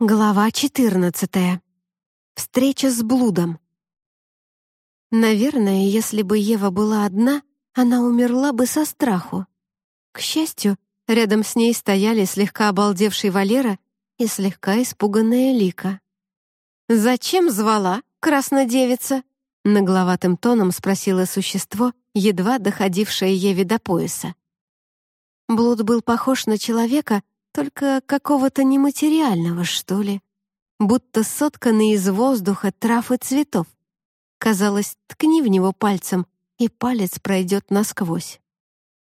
Глава 14. Встреча с блудом. Наверное, если бы Ева была одна, она умерла бы со страху. К счастью, рядом с ней стояли слегка обалдевший Валера и слегка испуганная Лика. «Зачем звала, краснодевица?» — нагловатым тоном спросило существо, едва доходившее Еве до пояса. Блуд был похож на человека, только какого-то нематериального, что ли, будто сотканный из воздуха, трав и цветов. Казалось, ткни в него пальцем, и палец пройдет насквозь.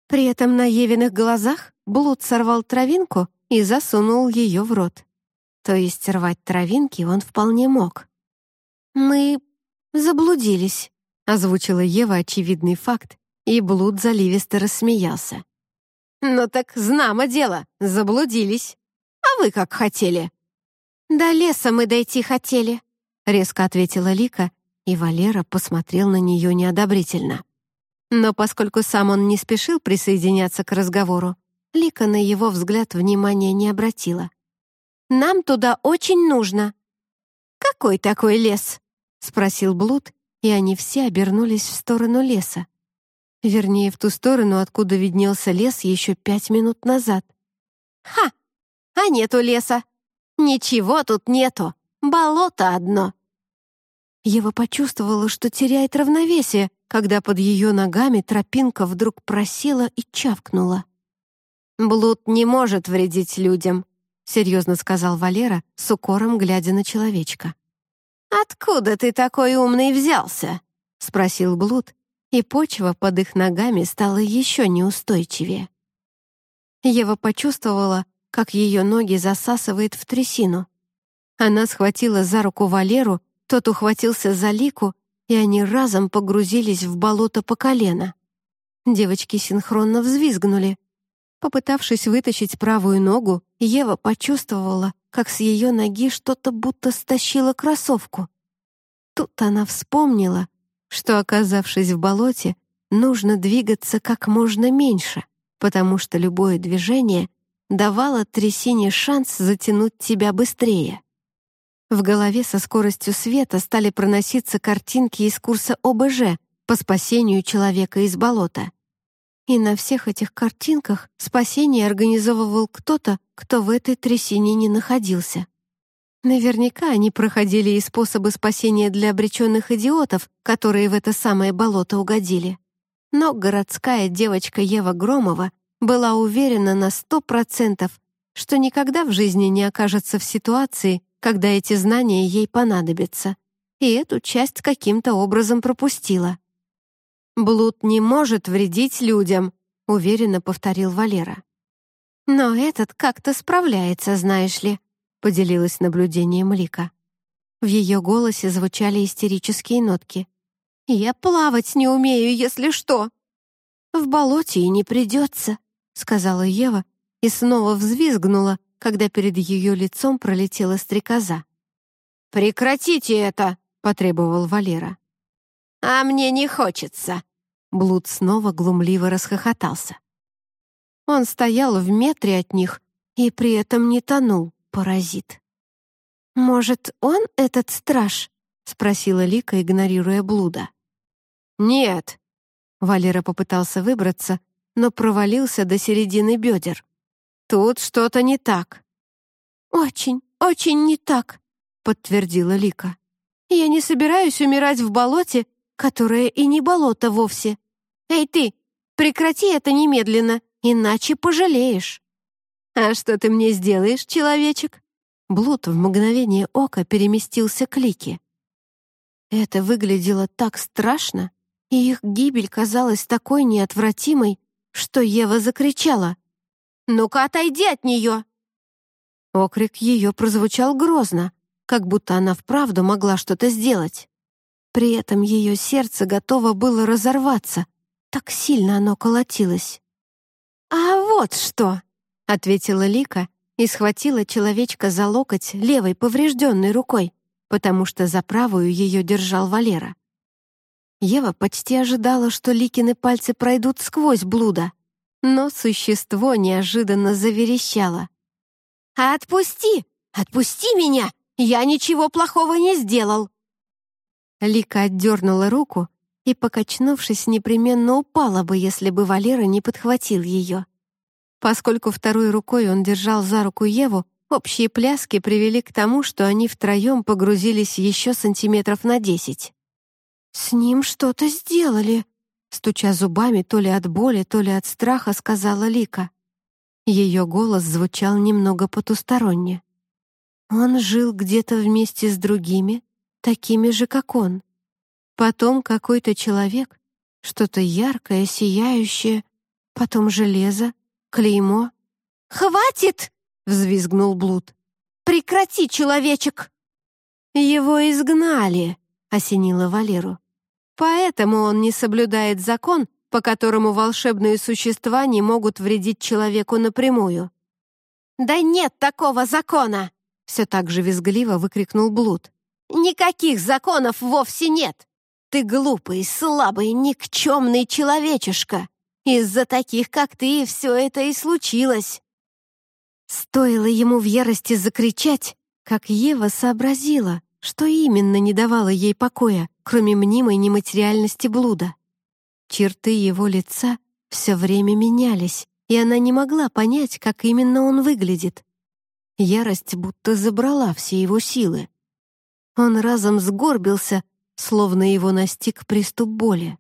При этом на Евиных глазах Блуд сорвал травинку и засунул ее в рот. То есть рвать травинки он вполне мог. «Мы заблудились», — озвучила Ева очевидный факт, и Блуд заливисто рассмеялся. «Ну так знамо дело, заблудились. А вы как хотели?» «До леса мы дойти хотели», — резко ответила Лика, и Валера посмотрел на нее неодобрительно. Но поскольку сам он не спешил присоединяться к разговору, Лика на его взгляд внимания не обратила. «Нам туда очень нужно». «Какой такой лес?» — спросил Блуд, и они все обернулись в сторону леса. Вернее, в ту сторону, откуда виднелся лес еще пять минут назад. «Ха! А нету леса! Ничего тут нету! Болото одно!» Ева почувствовала, что теряет равновесие, когда под ее ногами тропинка вдруг просела и чавкнула. «Блуд не может вредить людям», — серьезно сказал Валера, с укором глядя на человечка. «Откуда ты такой умный взялся?» — спросил Блуд, и почва под их ногами стала еще неустойчивее. Ева почувствовала, как ее ноги засасывает в трясину. Она схватила за руку Валеру, тот ухватился за лику, и они разом погрузились в болото по колено. Девочки синхронно взвизгнули. Попытавшись вытащить правую ногу, Ева почувствовала, как с ее ноги что-то будто стащило кроссовку. Тут она вспомнила, что, оказавшись в болоте, нужно двигаться как можно меньше, потому что любое движение давало трясине шанс затянуть тебя быстрее. В голове со скоростью света стали проноситься картинки из курса ОБЖ по спасению человека из болота. И на всех этих картинках спасение организовывал кто-то, кто в этой трясине не находился. Наверняка они проходили и способы спасения для обреченных идиотов, которые в это самое болото угодили. Но городская девочка Ева Громова была уверена на сто процентов, что никогда в жизни не окажется в ситуации, когда эти знания ей понадобятся, и эту часть каким-то образом пропустила. «Блуд не может вредить людям», — уверенно повторил Валера. «Но этот как-то справляется, знаешь ли», поделилась наблюдением Лика. В ее голосе звучали истерические нотки. «Я плавать не умею, если что!» «В болоте и не придется», — сказала Ева и снова взвизгнула, когда перед ее лицом пролетела стрекоза. «Прекратите это!» — потребовал Валера. «А мне не хочется!» Блуд снова глумливо расхохотался. Он стоял в метре от них и при этом не тонул паразит. «Может, он этот страж?» — спросила Лика, игнорируя блуда. «Нет». Валера попытался выбраться, но провалился до середины бедер. «Тут что-то не так». «Очень, очень не так», — подтвердила Лика. «Я не собираюсь умирать в болоте, которое и не болото вовсе. Эй ты, прекрати это немедленно, иначе пожалеешь». «А что ты мне сделаешь, человечек?» Блуд в мгновение ока переместился к Лике. Это выглядело так страшно, и их гибель казалась такой неотвратимой, что Ева закричала. «Ну-ка, отойди от нее!» Окрик ее прозвучал грозно, как будто она вправду могла что-то сделать. При этом ее сердце готово было разорваться, так сильно оно колотилось. «А вот что!» — ответила Лика и схватила человечка за локоть левой поврежденной рукой, потому что за правую ее держал Валера. Ева почти ожидала, что Ликины пальцы пройдут сквозь блуда, но существо неожиданно заверещало. «Отпусти! Отпусти меня! Я ничего плохого не сделал!» Лика отдернула руку и, покачнувшись, непременно упала бы, если бы Валера не подхватил ее. Поскольку второй рукой он держал за руку Еву, общие пляски привели к тому, что они втроем погрузились еще сантиметров на десять. «С ним что-то сделали», — стуча зубами то ли от боли, то ли от страха, сказала Лика. Ее голос звучал немного потусторонне. Он жил где-то вместе с другими, такими же, как он. Потом какой-то человек, что-то яркое, сияющее, потом железо, клеймо. «Хватит!» — взвизгнул Блуд. «Прекрати, человечек!» «Его изгнали», — осенила Валеру. «Поэтому он не соблюдает закон, по которому волшебные существа не могут вредить человеку напрямую». «Да нет такого закона!» Все так же визгливо выкрикнул Блуд. «Никаких законов вовсе нет! Ты глупый, слабый, никчемный человечишка! Из-за таких, как ты, все это и случилось!» Стоило ему в ярости закричать, как Ева сообразила, что именно не давало ей покоя, кроме мнимой нематериальности блуда. Черты его лица все время менялись, и она не могла понять, как именно он выглядит. Ярость будто забрала все его силы. Он разом сгорбился, словно его настиг приступ боли.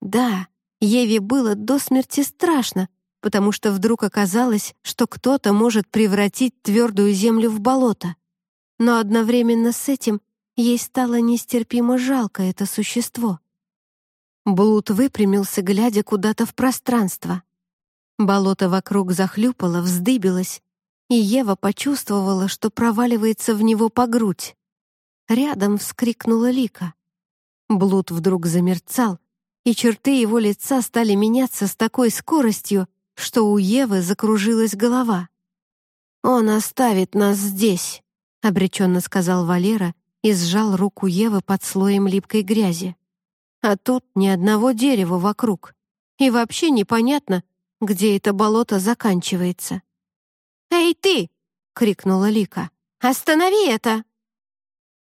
Да, Еве было до смерти страшно, потому что вдруг оказалось, что кто-то может превратить твердую землю в болото. Но одновременно с этим ей стало нестерпимо жалко это существо. Блуд выпрямился, глядя куда-то в пространство. Болото вокруг захлюпало, вздыбилось, и Ева почувствовала, что проваливается в него по грудь. Рядом вскрикнула Лика. Блуд вдруг замерцал, и черты его лица стали меняться с такой скоростью, что у Евы закружилась голова. «Он оставит нас здесь», — обреченно сказал Валера и сжал руку Евы под слоем липкой грязи. А тут ни одного дерева вокруг. И вообще непонятно, где это болото заканчивается. «Эй, ты!» — крикнула Лика. «Останови это!»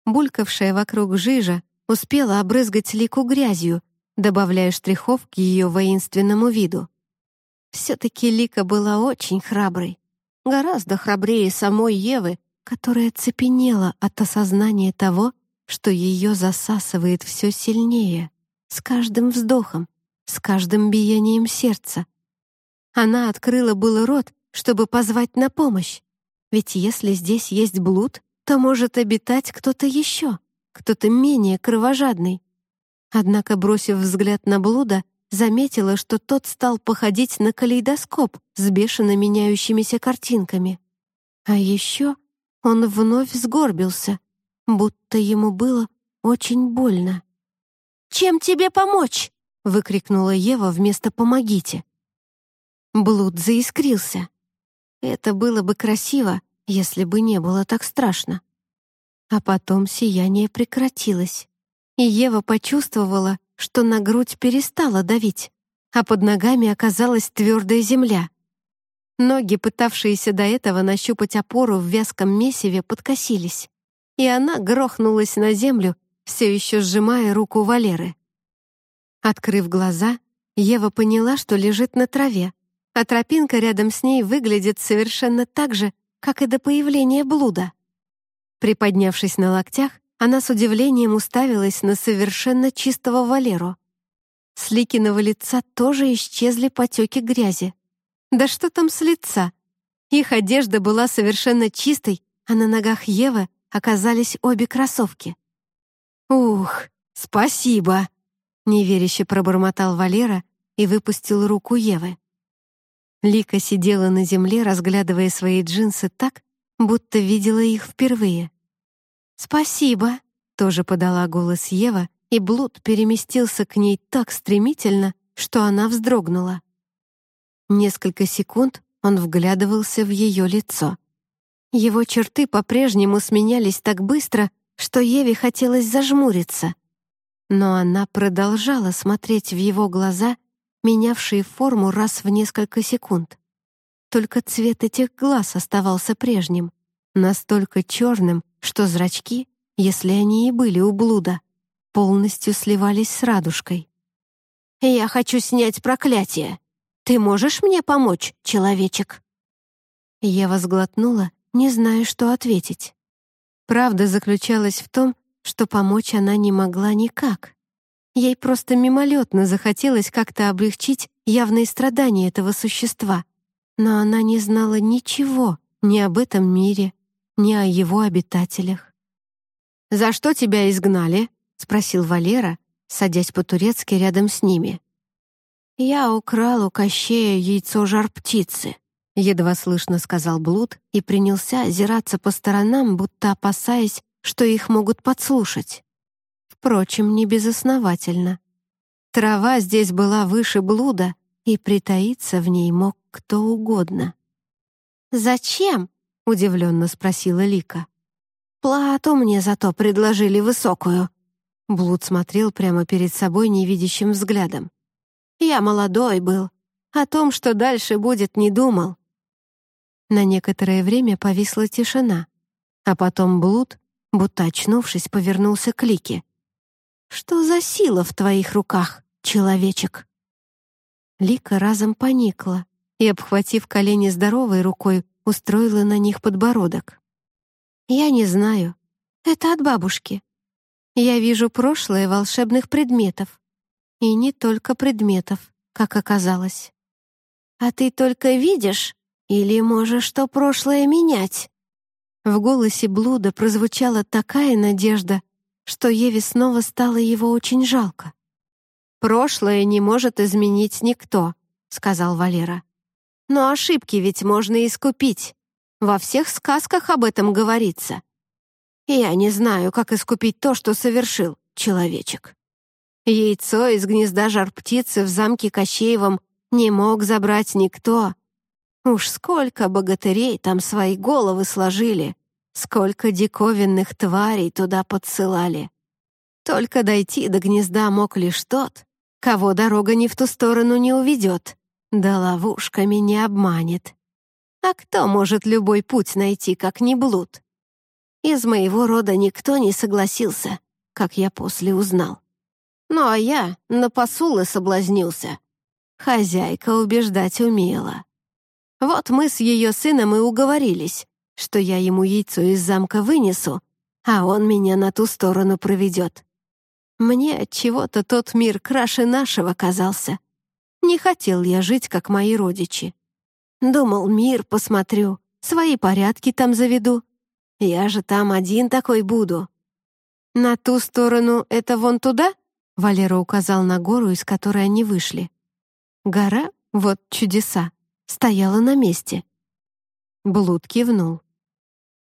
Булькавшая вокруг жижа успела обрызгать Лику грязью, добавляя штрихов к ее воинственному виду. Все-таки Лика была очень храброй, гораздо храбрее самой Евы, которая цепенела от осознания того, что ее засасывает все сильнее, с каждым вздохом, с каждым биением сердца. Она открыла было рот, чтобы позвать на помощь. Ведь если здесь есть блуд, то может обитать кто-то еще, кто-то менее кровожадный. Однако, бросив взгляд на блуда, заметила, что тот стал походить на калейдоскоп с бешено меняющимися картинками. А еще он вновь сгорбился, будто ему было очень больно. «Чем тебе помочь?» — выкрикнула Ева вместо «помогите». Блуд заискрился. Это было бы красиво, если бы не было так страшно. А потом сияние прекратилось, и Ева почувствовала, что на грудь перестала давить, а под ногами оказалась твердая земля. Ноги, пытавшиеся до этого нащупать опору в вязком месиве, подкосились, и она грохнулась на землю, все еще сжимая руку Валеры. Открыв глаза, Ева поняла, что лежит на траве, а тропинка рядом с ней выглядит совершенно так же, как и до появления блуда. Приподнявшись на локтях, она с удивлением уставилась на совершенно чистого Валеру. С Ликиного лица тоже исчезли потеки грязи. Да что там с лица? Их одежда была совершенно чистой, а на ногах Евы оказались обе кроссовки. «Ух, спасибо!» — неверяще пробормотал Валера и выпустил руку Евы. Лика сидела на земле, разглядывая свои джинсы так, будто видела их впервые. «Спасибо», — тоже подала голос Ева, и Блуд переместился к ней так стремительно, что она вздрогнула. Несколько секунд он вглядывался в ее лицо. Его черты по-прежнему сменялись так быстро, что Еве хотелось зажмуриться. Но она продолжала смотреть в его глаза менявшие форму раз в несколько секунд. Только цвет этих глаз оставался прежним, настолько черным, что зрачки, если они и были у блуда, полностью сливались с радужкой. «Я хочу снять проклятие. Ты можешь мне помочь, человечек?» Ева сглотнула, не зная, что ответить. Правда заключалась в том, что помочь она не могла никак. Ей просто мимолетно захотелось как-то облегчить явные страдания этого существа, но она не знала ничего ни об этом мире, ни о его обитателях. «За что тебя изгнали?» — спросил Валера, садясь по-турецки рядом с ними. «Я украл у Кощея яйцо жар-птицы», — едва слышно сказал Блуд и принялся озираться по сторонам, будто опасаясь, что их могут подслушать. Впрочем, не безосновательно. Трава здесь была выше Блуда, и притаиться в ней мог кто угодно. «Зачем?» — удивленно спросила Лика. «Плату мне зато предложили высокую». Блуд смотрел прямо перед собой невидящим взглядом. «Я молодой был. О том, что дальше будет, не думал. На некоторое время повисла тишина, а потом Блуд, будто очнувшись, повернулся к Лике. «Что за сила в твоих руках, человечек?» Лика разом поникла и, обхватив колени здоровой рукой, устроила на них подбородок. «Я не знаю. Это от бабушки. Я вижу прошлое волшебных предметов. И не только предметов, как оказалось. А ты только видишь или можешь то прошлое менять?» В голосе Блуда прозвучала такая надежда, что Еве снова стало его очень жалко. «Прошлое не может изменить никто», — сказал Валера. «Но ошибки ведь можно искупить. Во всех сказках об этом говорится. Я не знаю, как искупить то, что совершил человечек. Яйцо из гнезда жар-птицы в замке Кощеевом не мог забрать никто, Уж сколько богатырей там свои головы сложили, сколько диковинных тварей туда подсылали. Только дойти до гнезда мог лишь тот, кого дорога не в ту сторону не уведет, да ловушками не обманет. А кто может любой путь найти, как не блуд? Из моего рода никто не согласился, как я после узнал. Ну а я на посулы соблазнился. Хозяйка убеждать умела. Вот мы с ее сыном и уговорились, что я ему яйцо из замка вынесу, а он меня на ту сторону проведет. Мне от чего-то тот мир краше нашего казался. Не хотел я жить, как мои родичи. Думал, мир посмотрю, свои порядки там заведу. Я же там один такой буду. На ту сторону — это вон туда? Валера указал на гору, из которой они вышли. Гора — вот чудеса стояла на месте. Блуд кивнул.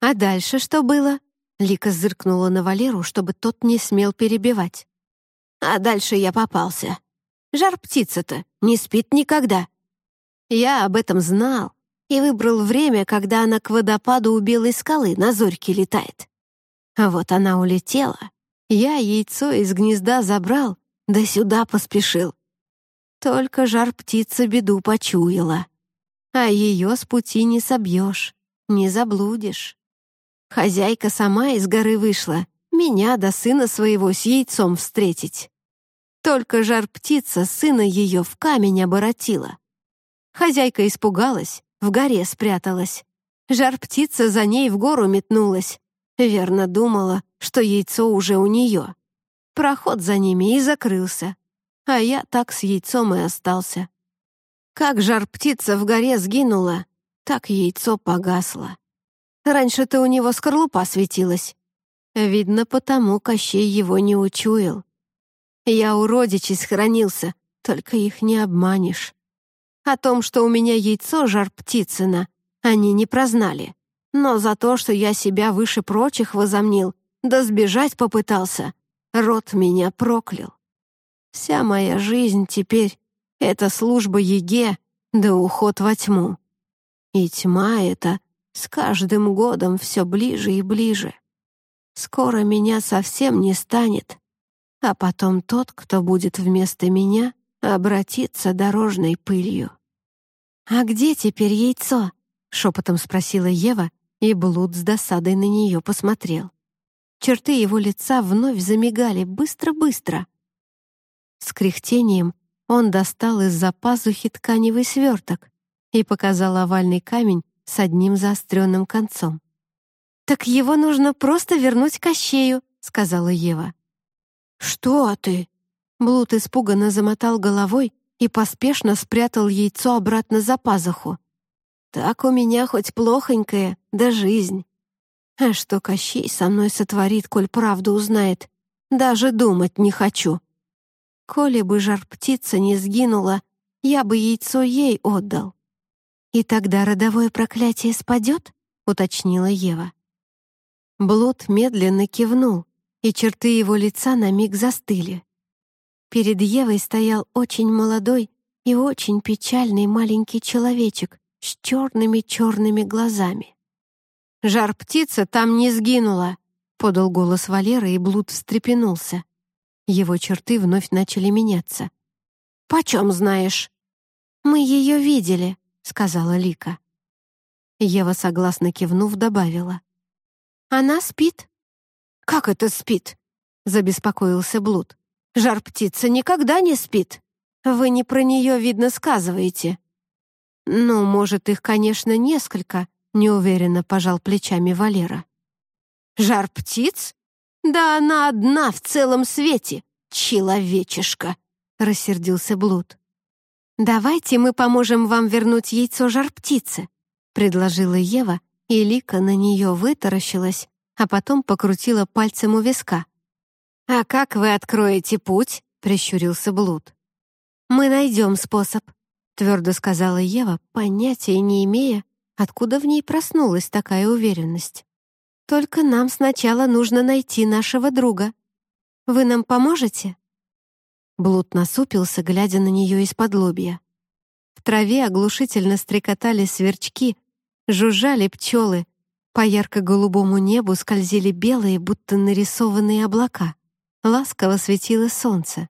«А дальше что было?» Лика зыркнула на Валеру, чтобы тот не смел перебивать. «А дальше я попался. Жар птица-то не спит никогда. Я об этом знал и выбрал время, когда она к водопаду у Белой скалы на зорьке летает. А вот она улетела. Я яйцо из гнезда забрал, да сюда поспешил. Только жар птица беду почуяла а ее с пути не собьешь, не заблудишь. Хозяйка сама из горы вышла, меня до сына своего с яйцом встретить. Только жар-птица сына ее в камень оборотила. Хозяйка испугалась, в горе спряталась. Жар-птица за ней в гору метнулась. Верно думала, что яйцо уже у нее. Проход за ними и закрылся. А я так с яйцом и остался. Как жар-птица в горе сгинула, так яйцо погасло. Раньше-то у него скорлупа светилась. Видно, потому Кощей его не учуял. Я у родичей схоронился, только их не обманешь. О том, что у меня яйцо жар-птицына, они не прознали. Но за то, что я себя выше прочих возомнил, да сбежать попытался, род меня проклял. Вся моя жизнь теперь это служба Еге да уход во тьму. И тьма эта с каждым годом все ближе и ближе. Скоро меня совсем не станет, а потом тот, кто будет вместо меня, обратится дорожной пылью. «А где теперь яйцо?» — шепотом спросила Ева, и Блуд с досадой на нее посмотрел. Черты его лица вновь замигали быстро-быстро. С кряхтением он достал из-за пазухи тканевый сверток и показал овальный камень с одним заостренным концом. «Так его нужно просто вернуть Кощею», — сказала Ева. «Что ты?» Блуд испуганно замотал головой и поспешно спрятал яйцо обратно за пазуху. «Так у меня хоть плохонькая, да жизнь. А что Кощей со мной сотворит, коль правду узнает, даже думать не хочу. Коли бы жар-птица не сгинула, я бы яйцо ей отдал». «И тогда родовое проклятие спадет?» — уточнила Ева. Блуд медленно кивнул, и черты его лица на миг застыли. Перед Евой стоял очень молодой и очень печальный маленький человечек с черными-черными глазами. «Жар-птица там не сгинула», — подал голос Валера, и Блуд встрепенулся. Его черты вновь начали меняться. «Почем знаешь?» «Мы ее видели», — сказала Лика. Ева, согласно кивнув, добавила. «Она спит». «Как это спит?» — забеспокоился Блуд. «Жар-птица никогда не спит. Вы не про нее, видно, сказываете». «Ну, может, их, конечно, несколько», — неуверенно пожал плечами Валера. «Жар-птиц? Да она одна в целом свете, человечишка!» — рассердился Блуд. «Давайте мы поможем вам вернуть яйцо жар-птицы», — предложила Ева, и Лика на нее вытаращилась, а потом покрутила пальцем у виска. «А как вы откроете путь?» — прищурился Блуд. «Мы найдем способ», — твердо сказала Ева, понятия не имея, откуда в ней проснулась такая уверенность. «Только нам сначала нужно найти нашего друга. Вы нам поможете?» Блуд насупился, глядя на нее из-под лобья. В траве оглушительно стрекотали сверчки, жужжали пчелы, по ярко-голубому небу скользили белые, будто нарисованные облака. Ласково светило солнце.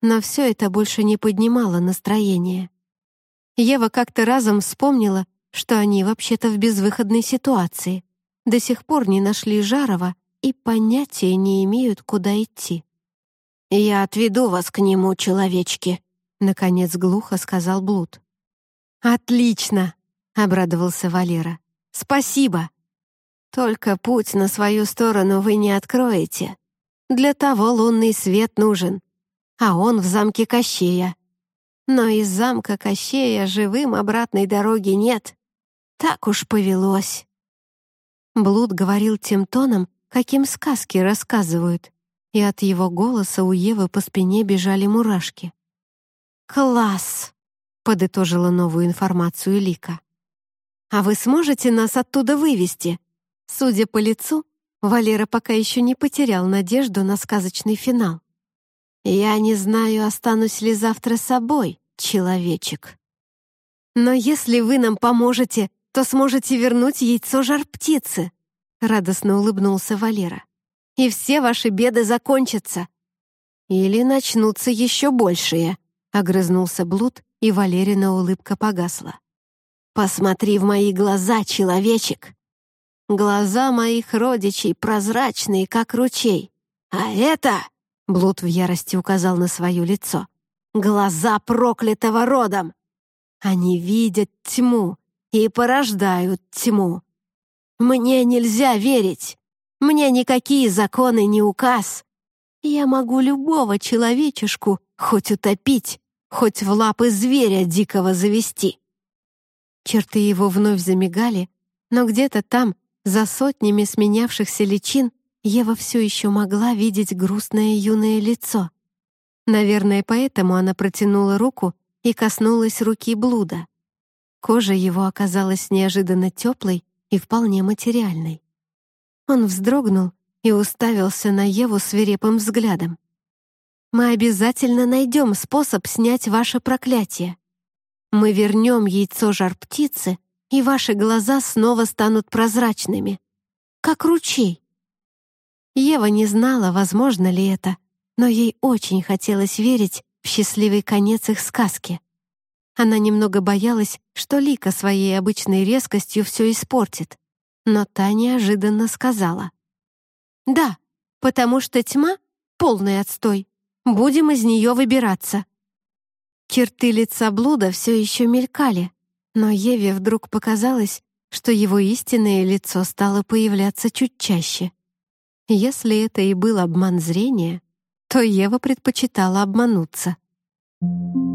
Но все это больше не поднимало настроение. Ева как-то разом вспомнила, что они вообще-то в безвыходной ситуации. До сих пор не нашли Жарова и понятия не имеют, куда идти. «Я отведу вас к нему, человечки», — наконец глухо сказал Блуд. «Отлично!» — обрадовался Валера. «Спасибо! Только путь на свою сторону вы не откроете. Для того лунный свет нужен, а он в замке Кощея. Но из замка Кощея живым обратной дороги нет. Так уж повелось». Блуд говорил тем тоном, каким сказки рассказывают, и от его голоса у Евы по спине бежали мурашки. «Класс!» — подытожила новую информацию Лика. «А вы сможете нас оттуда вывести?» Судя по лицу, Валера пока еще не потерял надежду на сказочный финал. «Я не знаю, останусь ли завтра собой, человечек. Но если вы нам поможете, то сможете вернуть яйцо жар-птицы», — радостно улыбнулся Валера и все ваши беды закончатся. Или начнутся еще большие, — огрызнулся Блуд, и Валерина улыбка погасла. «Посмотри в мои глаза, человечек! Глаза моих родичей прозрачные, как ручей. А это...» — Блуд в ярости указал на свое лицо. «Глаза проклятого родом! Они видят тьму и порождают тьму. Мне нельзя верить!» Мне никакие законы не указ. Я могу любого человечешку хоть утопить, хоть в лапы зверя дикого завести. Черты его вновь замигали, но где-то там, за сотнями сменявшихся личин, Ева все еще могла видеть грустное юное лицо. Наверное, поэтому она протянула руку и коснулась руки блуда. Кожа его оказалась неожиданно теплой и вполне материальной. Он вздрогнул и уставился на Еву свирепым взглядом. «Мы обязательно найдем способ снять ваше проклятие. Мы вернем яйцо жар-птицы, и ваши глаза снова станут прозрачными, как ручей». Ева не знала, возможно ли это, но ей очень хотелось верить в счастливый конец их сказки. Она немного боялась, что Лика своей обычной резкостью все испортит. но та неожиданно сказала. «Да, потому что тьма — полный отстой. Будем из нее выбираться». Черты лица блуда все еще мелькали, но Еве вдруг показалось, что его истинное лицо стало появляться чуть чаще. Если это и был обман зрения, то Ева предпочитала обмануться. Thank you.